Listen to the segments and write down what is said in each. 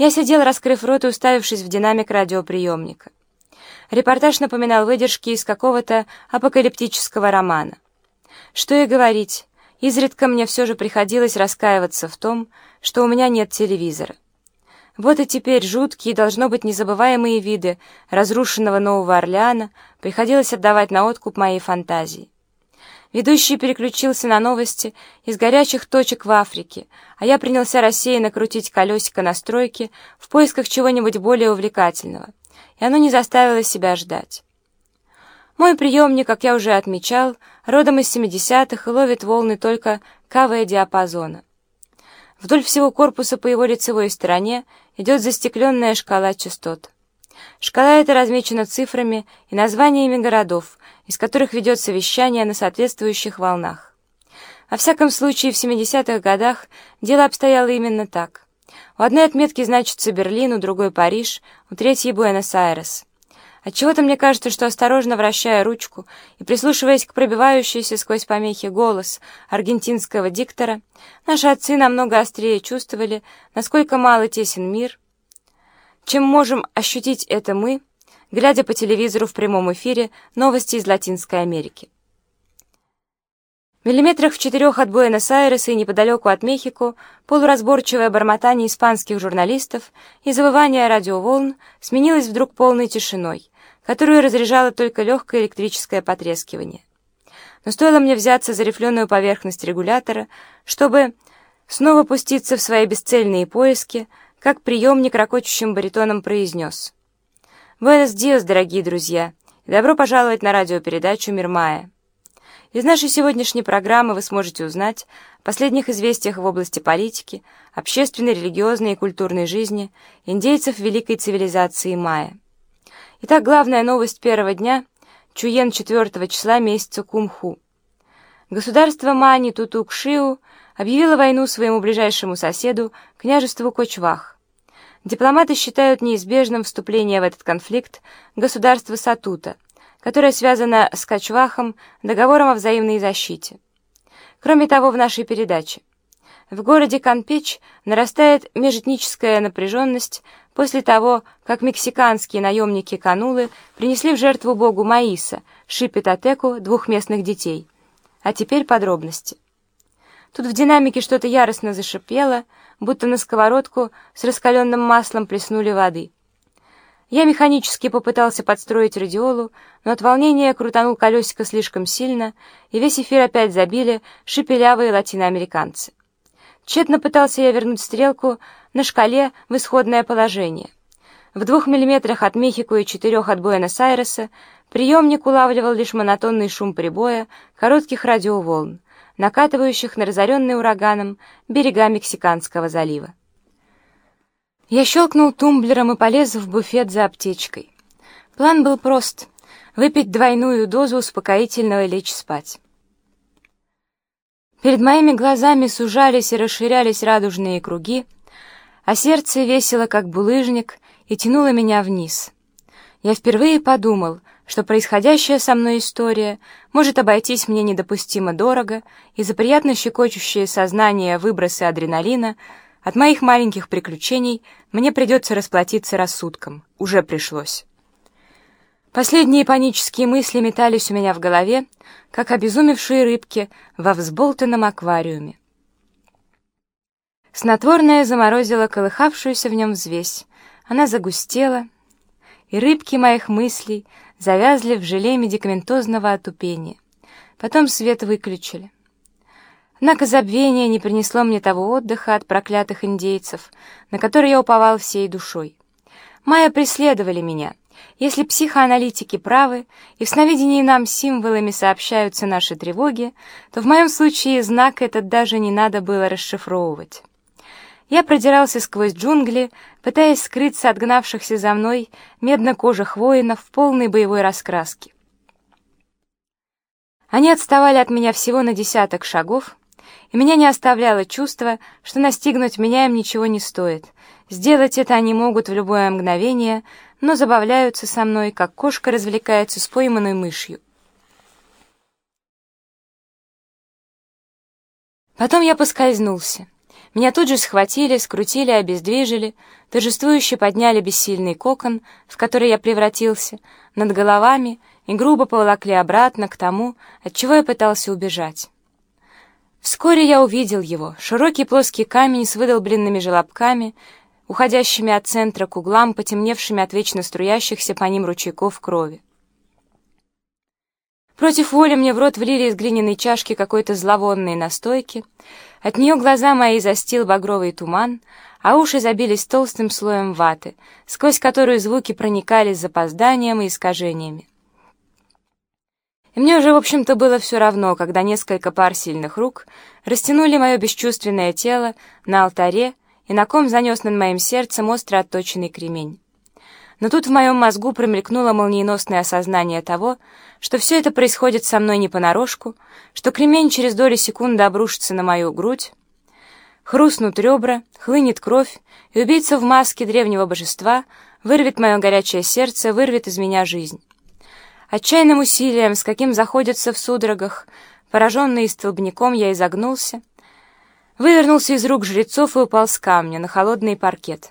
Я сидел, раскрыв рот и уставившись в динамик радиоприемника. Репортаж напоминал выдержки из какого-то апокалиптического романа. Что и говорить, изредка мне все же приходилось раскаиваться в том, что у меня нет телевизора. Вот и теперь жуткие, должно быть, незабываемые виды разрушенного Нового Орлеана приходилось отдавать на откуп моей фантазии. Ведущий переключился на новости из горячих точек в Африке, а я принялся рассеянно крутить колесико настройки в поисках чего-нибудь более увлекательного, и оно не заставило себя ждать. Мой приемник, как я уже отмечал, родом из 70-х и ловит волны только КВ-диапазона. Вдоль всего корпуса по его лицевой стороне идет застекленная шкала частот. Шкала эта размечена цифрами и названиями городов, из которых ведется вещание на соответствующих волнах. Во всяком случае, в 70-х годах дело обстояло именно так. У одной отметки значится Берлин, у другой — Париж, у третьей — Буэнос-Айрес. Отчего-то мне кажется, что осторожно вращая ручку и прислушиваясь к пробивающейся сквозь помехи голос аргентинского диктора, наши отцы намного острее чувствовали, насколько мало тесен мир, чем можем ощутить это мы, глядя по телевизору в прямом эфире новости из Латинской Америки. В миллиметрах в четырех от Буэнос-Айреса и неподалеку от Мехико полуразборчивое бормотание испанских журналистов и завывание радиоволн сменилось вдруг полной тишиной, которую разряжало только легкое электрическое потрескивание. Но стоило мне взяться за рифленую поверхность регулятора, чтобы снова пуститься в свои бесцельные поиски, как приемник ракочущим баритоном произнес. «Буэнос диас, дорогие друзья, добро пожаловать на радиопередачу «Мир Майя». Из нашей сегодняшней программы вы сможете узнать о последних известиях в области политики, общественной, религиозной и культурной жизни индейцев великой цивилизации майя. Итак, главная новость первого дня — Чуен 4 числа месяца Кумху. Государство Мани Тутукшиу объявила войну своему ближайшему соседу, княжеству Кочвах. Дипломаты считают неизбежным вступление в этот конфликт государства Сатута, которое связано с Кочвахом договором о взаимной защите. Кроме того, в нашей передаче в городе Канпеч нарастает межэтническая напряженность после того, как мексиканские наемники Канулы принесли в жертву богу Маиса, Шипетатеку, двух местных детей. А теперь подробности. Тут в динамике что-то яростно зашипело, будто на сковородку с раскаленным маслом плеснули воды. Я механически попытался подстроить радиолу, но от волнения крутанул колесико слишком сильно, и весь эфир опять забили шепелявые латиноамериканцы. Тщетно пытался я вернуть стрелку на шкале в исходное положение. В двух миллиметрах от Мехико и четырех от Буэнос-Айреса приемник улавливал лишь монотонный шум прибоя коротких радиоволн, накатывающих на разоренный ураганом берега Мексиканского залива. Я щелкнул тумблером и полез в буфет за аптечкой. План был прост — выпить двойную дозу успокоительного и лечь спать. Перед моими глазами сужались и расширялись радужные круги, а сердце весело, как булыжник, и тянуло меня вниз. Я впервые подумал, что происходящая со мной история может обойтись мне недопустимо дорого, и за приятно щекочущее сознание выбросы адреналина — от моих маленьких приключений мне придется расплатиться рассудком. Уже пришлось. Последние панические мысли метались у меня в голове, как обезумевшие рыбки во взболтанном аквариуме. Снотворное заморозило колыхавшуюся в нем взвесь. Она загустела, и рыбки моих мыслей завязли в желе медикаментозного отупения. Потом свет выключили. Однако забвение не принесло мне того отдыха от проклятых индейцев, на который я уповал всей душой. Майя преследовали меня. Если психоаналитики правы, и в сновидении нам символами сообщаются наши тревоги, то в моем случае знак этот даже не надо было расшифровывать. Я продирался сквозь джунгли, пытаясь скрыться от гнавшихся за мной медно-кожих воинов в полной боевой раскраске. Они отставали от меня всего на десяток шагов, и меня не оставляло чувство, что настигнуть меня им ничего не стоит. Сделать это они могут в любое мгновение, но забавляются со мной, как кошка развлекается с пойманной мышью. Потом я поскользнулся. Меня тут же схватили, скрутили, обездвижили, торжествующе подняли бессильный кокон, в который я превратился, над головами и грубо поволокли обратно к тому, от чего я пытался убежать. Вскоре я увидел его, широкий плоский камень с выдолбленными желобками, уходящими от центра к углам, потемневшими от вечно струящихся по ним ручейков крови. Против воли мне в рот влили из глиняной чашки какой-то зловонной настойки, от нее глаза мои застил багровый туман, а уши забились толстым слоем ваты, сквозь которую звуки проникали с запозданием и искажениями. И мне уже, в общем-то, было все равно, когда несколько пар сильных рук растянули мое бесчувственное тело на алтаре, и на ком занес над моим сердцем остро отточенный кремень. Но тут в моем мозгу промелькнуло молниеносное осознание того, что все это происходит со мной не понарошку, что кремень через доли секунды обрушится на мою грудь, хрустнут ребра, хлынет кровь, и убийца в маске древнего божества вырвет мое горячее сердце, вырвет из меня жизнь. Отчаянным усилием, с каким заходится в судорогах, пораженный столбняком, я изогнулся, вывернулся из рук жрецов и упал с камня на холодный паркет.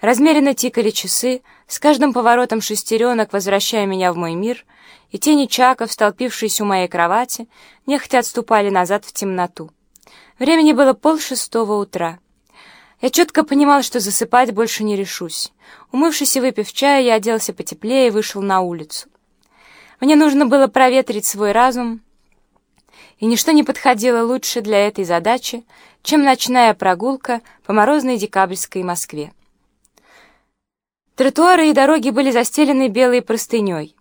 Размеренно тикали часы, с каждым поворотом шестеренок возвращая меня в мой мир, и тени чаков, столпившиеся у моей кровати, нехотя отступали назад в темноту. Времени было полшестого утра. Я четко понимал, что засыпать больше не решусь. Умывшись и выпив чая, я оделся потеплее и вышел на улицу. Мне нужно было проветрить свой разум, и ничто не подходило лучше для этой задачи, чем ночная прогулка по морозной декабрьской Москве. Тротуары и дороги были застелены белой простыней.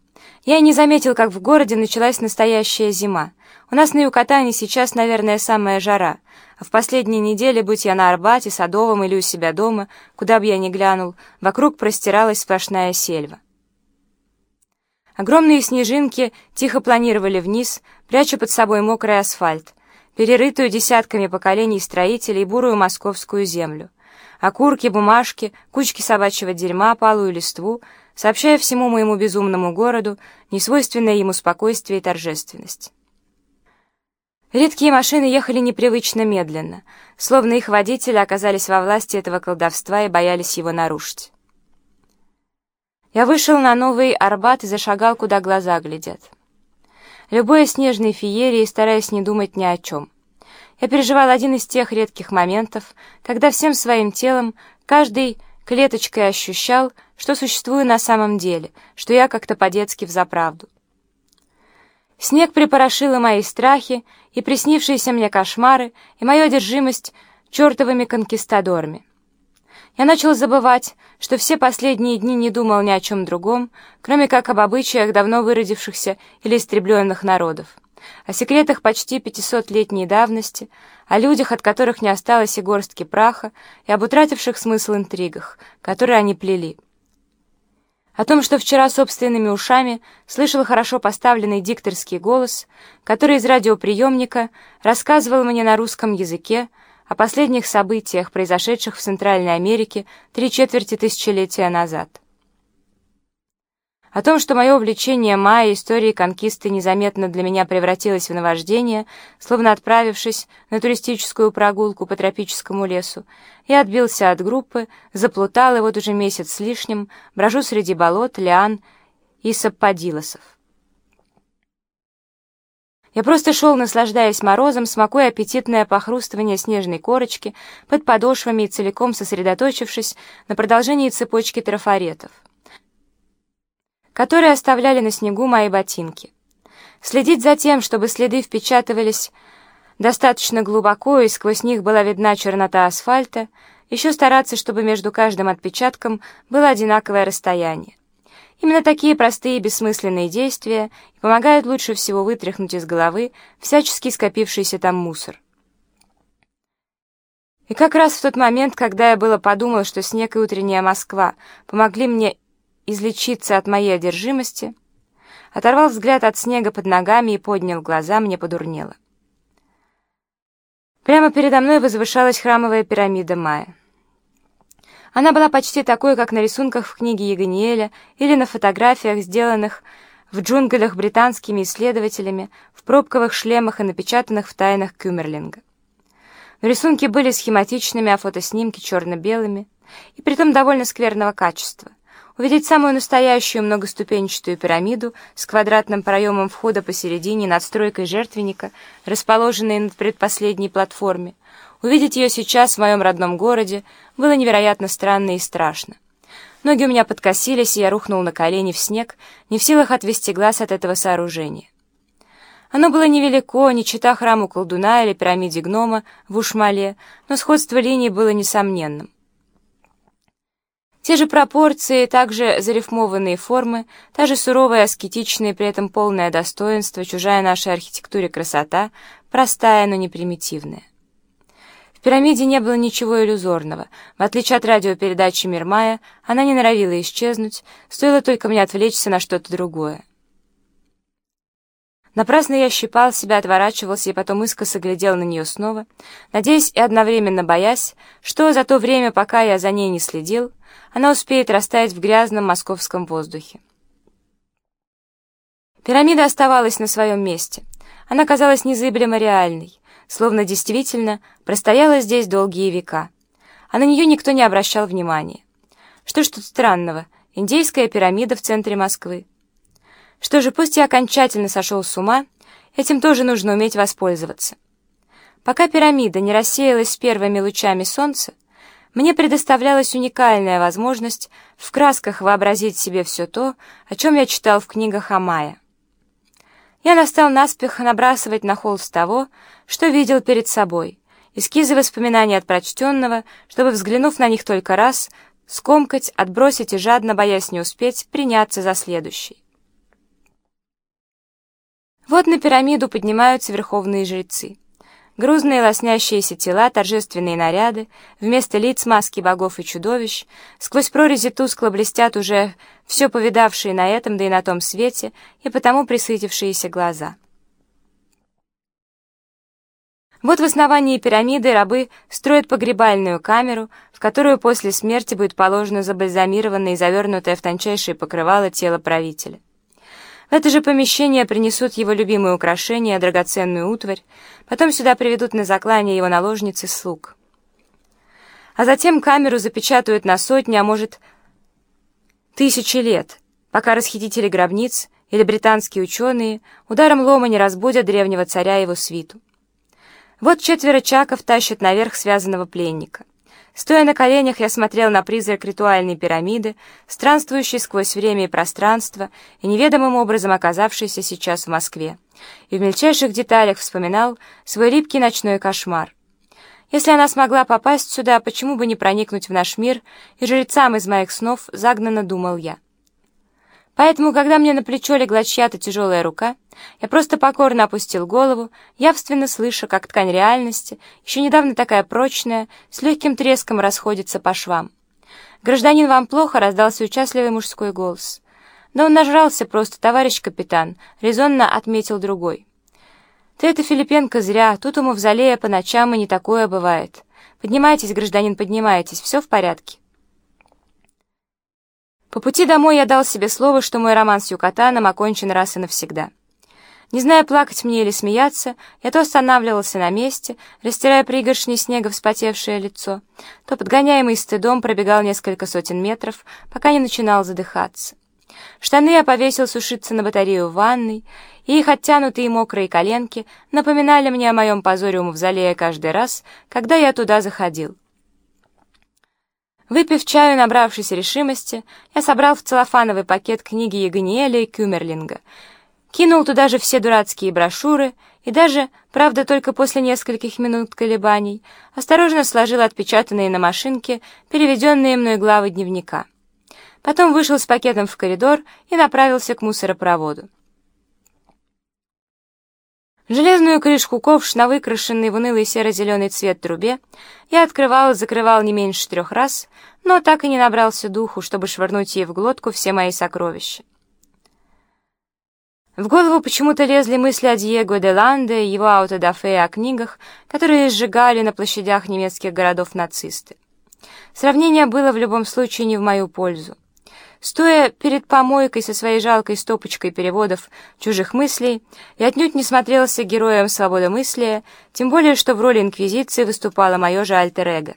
Я не заметил, как в городе началась настоящая зима. У нас на Юкатане сейчас, наверное, самая жара, а в последние недели, будь я на Арбате, Садовом или у себя дома, куда бы я ни глянул, вокруг простиралась сплошная сельва. Огромные снежинки тихо планировали вниз, пряча под собой мокрый асфальт, перерытую десятками поколений строителей бурую московскую землю окурки, бумажки, кучки собачьего дерьма, палую листву, сообщая всему моему безумному городу несвойственное ему спокойствие и торжественность. Редкие машины ехали непривычно медленно, словно их водители оказались во власти этого колдовства и боялись его нарушить. Я вышел на новый Арбат и зашагал, куда глаза глядят. Любой снежной феерии, стараясь не думать ни о чем — я переживал один из тех редких моментов, когда всем своим телом, каждой клеточкой ощущал, что существую на самом деле, что я как-то по-детски взаправду. Снег припорошил мои страхи, и приснившиеся мне кошмары, и мою одержимость чертовыми конкистадорами. Я начал забывать, что все последние дни не думал ни о чем другом, кроме как об обычаях давно выродившихся или истребленных народов о секретах почти пятисотлетней давности, о людях, от которых не осталось и горстки праха, и об утративших смысл интригах, которые они плели. О том, что вчера собственными ушами слышал хорошо поставленный дикторский голос, который из радиоприемника рассказывал мне на русском языке о последних событиях, произошедших в Центральной Америке три четверти тысячелетия назад. О том, что мое увлечение майя историей конкисты незаметно для меня превратилось в наваждение, словно отправившись на туристическую прогулку по тропическому лесу, я отбился от группы, заплутал, и вот уже месяц с лишним брожу среди болот, лиан и сапподилосов. Я просто шел, наслаждаясь морозом, смакуя аппетитное похрустывание снежной корочки под подошвами и целиком сосредоточившись на продолжении цепочки трафаретов которые оставляли на снегу мои ботинки. Следить за тем, чтобы следы впечатывались достаточно глубоко и сквозь них была видна чернота асфальта, еще стараться, чтобы между каждым отпечатком было одинаковое расстояние. Именно такие простые и бессмысленные действия помогают лучше всего вытряхнуть из головы всячески скопившийся там мусор. И как раз в тот момент, когда я было подумал, что снег и утренняя Москва помогли мне излечиться от моей одержимости, оторвал взгляд от снега под ногами и поднял глаза, мне подурнело. Прямо передо мной возвышалась храмовая пирамида Майя. Она была почти такой, как на рисунках в книге Егониэля или на фотографиях, сделанных в джунглях британскими исследователями в пробковых шлемах и напечатанных в тайнах Кюмерлинга. но рисунки были схематичными, а фотоснимки черно-белыми, и притом довольно скверного качества. Увидеть самую настоящую многоступенчатую пирамиду с квадратным проемом входа посередине над стройкой жертвенника, расположенной над предпоследней платформе, увидеть ее сейчас в моем родном городе было невероятно странно и страшно. Ноги у меня подкосились, и я рухнул на колени в снег, не в силах отвести глаз от этого сооружения. Оно было невелико, не чита храму колдуна или пирамиде гнома в Ушмале, но сходство линий было несомненным. Те же пропорции, также зарифмованные формы, та же суровая, аскетичная, при этом полное достоинство, чужая нашей архитектуре красота, простая, но не примитивная. В пирамиде не было ничего иллюзорного. В отличие от радиопередачи «Мир Майя», она не норовила исчезнуть, стоило только мне отвлечься на что-то другое. Напрасно я щипал себя, отворачивался и потом искоса глядел на нее снова, надеясь и одновременно боясь, что за то время, пока я за ней не следил, она успеет растаять в грязном московском воздухе. Пирамида оставалась на своем месте. Она казалась незыблемо реальной, словно действительно простояла здесь долгие века, а на нее никто не обращал внимания. Что ж тут странного? Индейская пирамида в центре Москвы. Что же, пусть я окончательно сошел с ума, этим тоже нужно уметь воспользоваться. Пока пирамида не рассеялась с первыми лучами солнца, мне предоставлялась уникальная возможность в красках вообразить себе все то, о чем я читал в книгах о Майя. Я настал наспех набрасывать на холст того, что видел перед собой, эскизы воспоминаний от прочтенного, чтобы, взглянув на них только раз, скомкать, отбросить и жадно, боясь не успеть, приняться за следующий. Вот на пирамиду поднимаются верховные жрецы. Грузные лоснящиеся тела, торжественные наряды, вместо лиц маски богов и чудовищ, сквозь прорези тускло блестят уже все повидавшие на этом, да и на том свете, и потому присытившиеся глаза. Вот в основании пирамиды рабы строят погребальную камеру, в которую после смерти будет положено забальзамированное и завернутое в тончайшее покрывало тело правителя. В это же помещение принесут его любимые украшения, драгоценную утварь, потом сюда приведут на заклание его наложницы слуг. А затем камеру запечатают на сотни, а может, тысячи лет, пока расхитители гробниц или британские ученые ударом лома не разбудят древнего царя и его свиту. Вот четверо чаков тащат наверх связанного пленника. Стоя на коленях, я смотрел на призрак ритуальной пирамиды, странствующей сквозь время и пространство, и неведомым образом оказавшейся сейчас в Москве, и в мельчайших деталях вспоминал свой липкий ночной кошмар. Если она смогла попасть сюда, почему бы не проникнуть в наш мир, и жрецам из моих снов загнанно думал я. Поэтому, когда мне на плечо легла чья-то тяжелая рука, я просто покорно опустил голову, явственно слыша, как ткань реальности, еще недавно такая прочная, с легким треском расходится по швам. «Гражданин, вам плохо?» — раздался участливый мужской голос. «Да он нажрался просто, товарищ капитан», — резонно отметил другой. «Ты это, Филипенко, зря. Тут у мавзолея по ночам и не такое бывает. Поднимайтесь, гражданин, поднимайтесь. Все в порядке?» По пути домой я дал себе слово, что мой роман с Юкатаном окончен раз и навсегда. Не зная, плакать мне или смеяться, я то останавливался на месте, растирая пригоршни снега вспотевшее лицо, то, подгоняемый стыдом, пробегал несколько сотен метров, пока не начинал задыхаться. Штаны я повесил сушиться на батарею в ванной, и их оттянутые мокрые коленки напоминали мне о моем позоре у мавзолея каждый раз, когда я туда заходил. Выпив чаю, набравшись решимости, я собрал в целлофановый пакет книги Ягониэля и Кюмерлинга, кинул туда же все дурацкие брошюры и даже, правда, только после нескольких минут колебаний, осторожно сложил отпечатанные на машинке переведенные мной главы дневника. Потом вышел с пакетом в коридор и направился к мусоропроводу. Железную крышку ковш на выкрашенный в унылый серо-зеленый цвет трубе я открывал и закрывал не меньше трех раз, но так и не набрался духу, чтобы швырнуть ей в глотку все мои сокровища. В голову почему-то лезли мысли о Диего де Ланде и его аутодафе о книгах, которые сжигали на площадях немецких городов нацисты. Сравнение было в любом случае не в мою пользу. Стоя перед помойкой со своей жалкой стопочкой переводов чужих мыслей, я отнюдь не смотрелся героем свободомыслия, тем более, что в роли инквизиции выступало мое же альтер-эго.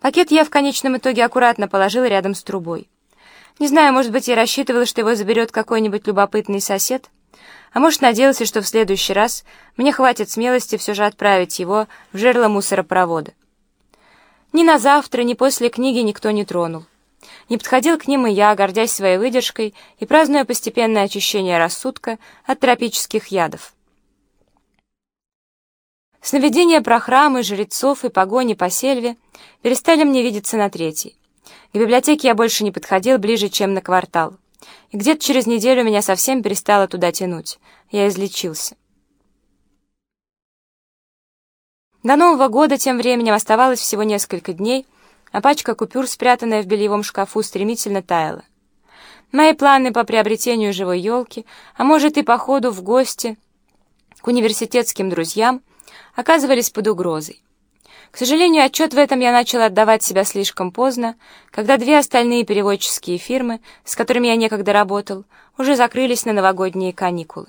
Пакет я в конечном итоге аккуратно положил рядом с трубой. Не знаю, может быть, я рассчитывал, что его заберет какой-нибудь любопытный сосед, а может, надеялся, что в следующий раз мне хватит смелости все же отправить его в жерло мусоропровода. Ни на завтра, ни после книги никто не тронул. Не подходил к ним и я, гордясь своей выдержкой и празднуя постепенное очищение рассудка от тропических ядов. Сновидения про храмы, жрецов и погони по сельве перестали мне видеться на третий. К библиотеке я больше не подходил ближе, чем на квартал. И где-то через неделю меня совсем перестало туда тянуть. Я излечился. До Нового года тем временем оставалось всего несколько дней, а пачка купюр, спрятанная в бельевом шкафу, стремительно таяла. Мои планы по приобретению живой елки, а может и по ходу в гости к университетским друзьям, оказывались под угрозой. К сожалению, отчет в этом я начал отдавать себя слишком поздно, когда две остальные переводческие фирмы, с которыми я некогда работал, уже закрылись на новогодние каникулы.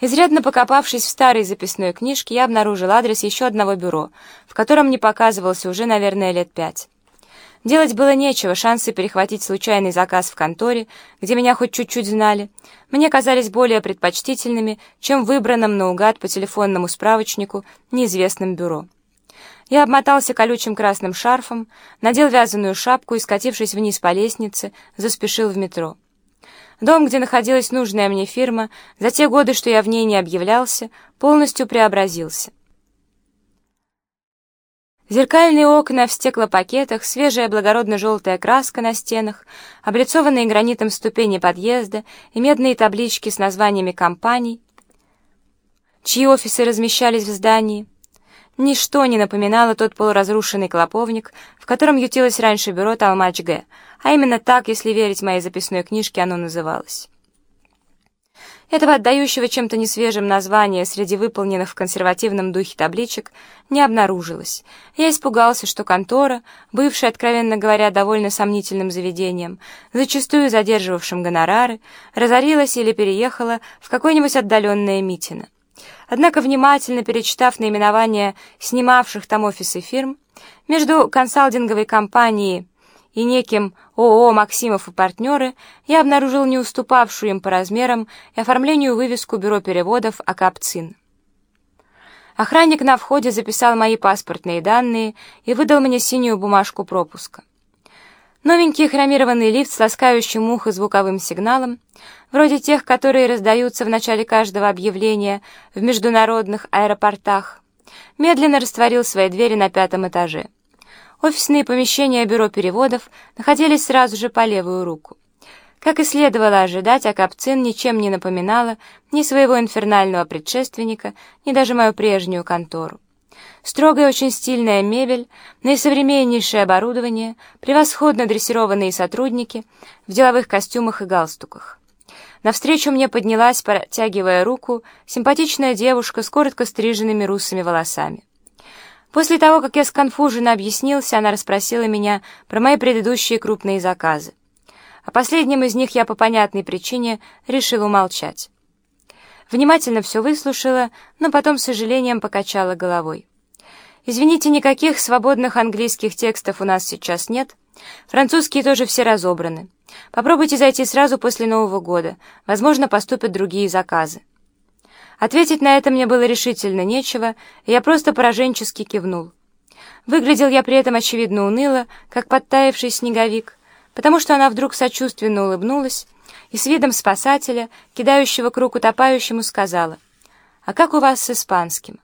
Изрядно покопавшись в старой записной книжке, я обнаружил адрес еще одного бюро, в котором не показывался уже, наверное, лет пять. Делать было нечего, шансы перехватить случайный заказ в конторе, где меня хоть чуть-чуть знали, мне казались более предпочтительными, чем выбранным наугад по телефонному справочнику неизвестным бюро. Я обмотался колючим красным шарфом, надел вязаную шапку и, скатившись вниз по лестнице, заспешил в метро. Дом, где находилась нужная мне фирма, за те годы, что я в ней не объявлялся, полностью преобразился. Зеркальные окна в стеклопакетах, свежая благородно-желтая краска на стенах, облицованные гранитом ступени подъезда и медные таблички с названиями компаний, чьи офисы размещались в здании. Ничто не напоминало тот полуразрушенный клоповник, в котором ютилось раньше бюро Талмач-Г, а именно так, если верить моей записной книжке, оно называлось. Этого отдающего чем-то несвежим названия среди выполненных в консервативном духе табличек не обнаружилось. Я испугался, что контора, бывшая, откровенно говоря, довольно сомнительным заведением, зачастую задерживавшим гонорары, разорилась или переехала в какое-нибудь отдаленное Митино. Однако, внимательно перечитав наименование снимавших там офисы фирм, между консалтинговой компанией и неким ООО «Максимов и партнеры» я обнаружил не уступавшую им по размерам и оформлению вывеску бюро переводов «Акапцин». Охранник на входе записал мои паспортные данные и выдал мне синюю бумажку пропуска. Новенький хромированный лифт с ласкающим ухо звуковым сигналом, вроде тех, которые раздаются в начале каждого объявления в международных аэропортах, медленно растворил свои двери на пятом этаже. Офисные помещения бюро переводов находились сразу же по левую руку. Как и следовало ожидать, Акапцин ничем не напоминала ни своего инфернального предшественника, ни даже мою прежнюю контору. Строгая, очень стильная мебель, наисовременнейшее оборудование, превосходно дрессированные сотрудники в деловых костюмах и галстуках. Навстречу мне поднялась, протягивая руку, симпатичная девушка с коротко стриженными русыми волосами. После того, как я сконфуженно объяснился, она расспросила меня про мои предыдущие крупные заказы. О последнем из них я по понятной причине решил умолчать. Внимательно все выслушала, но потом с сожалением покачала головой. «Извините, никаких свободных английских текстов у нас сейчас нет. Французские тоже все разобраны. Попробуйте зайти сразу после Нового года. Возможно, поступят другие заказы». Ответить на это мне было решительно нечего, и я просто пораженчески кивнул. Выглядел я при этом очевидно уныло, как подтаявший снеговик, потому что она вдруг сочувственно улыбнулась и с видом спасателя, кидающего круг утопающему, сказала, «А как у вас с испанским?»